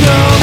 know.